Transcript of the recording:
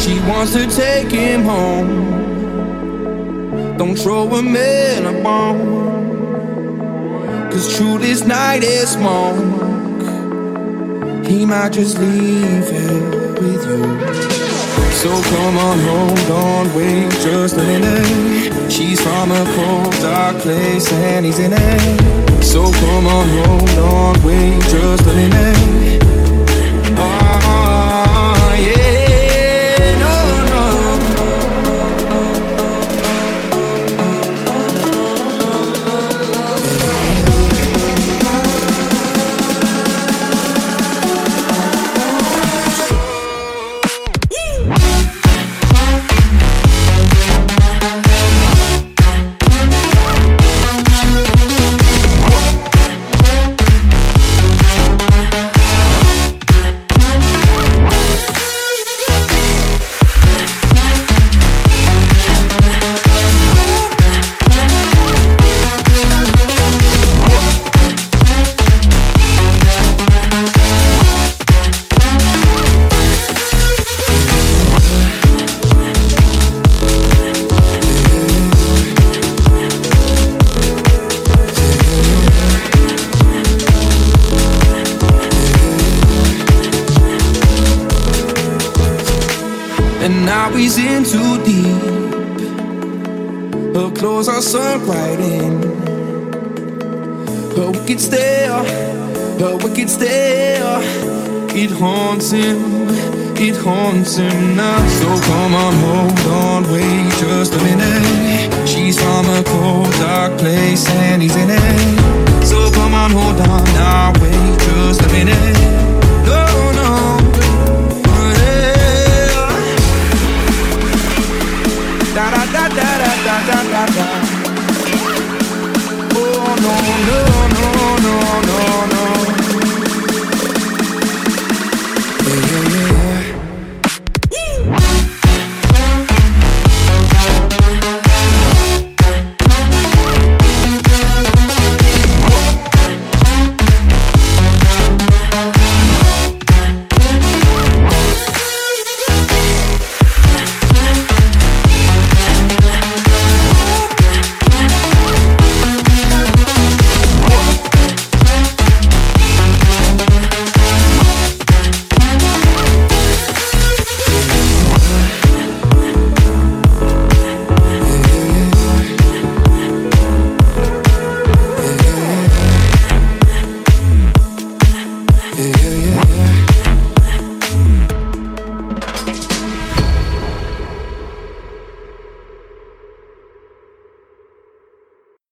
She wants to take him home. Don't throw a man a bone. Cause true this night is smoke. He might just leave it with you. So come on, hold on, wait just a minute. She's from a cold, dark place and he's in it. So come on, hold on, wait just a minute. And now he's in too deep. Her clothes are sunk right in. Her wicked stare, her wicked stare. It haunts him, it haunts him now. So come on, hold on, wait just a minute. She's from a cold, dark place and he's in it. So come on, hold on now, wait just a minute. da da da da da da da da. Oh no no.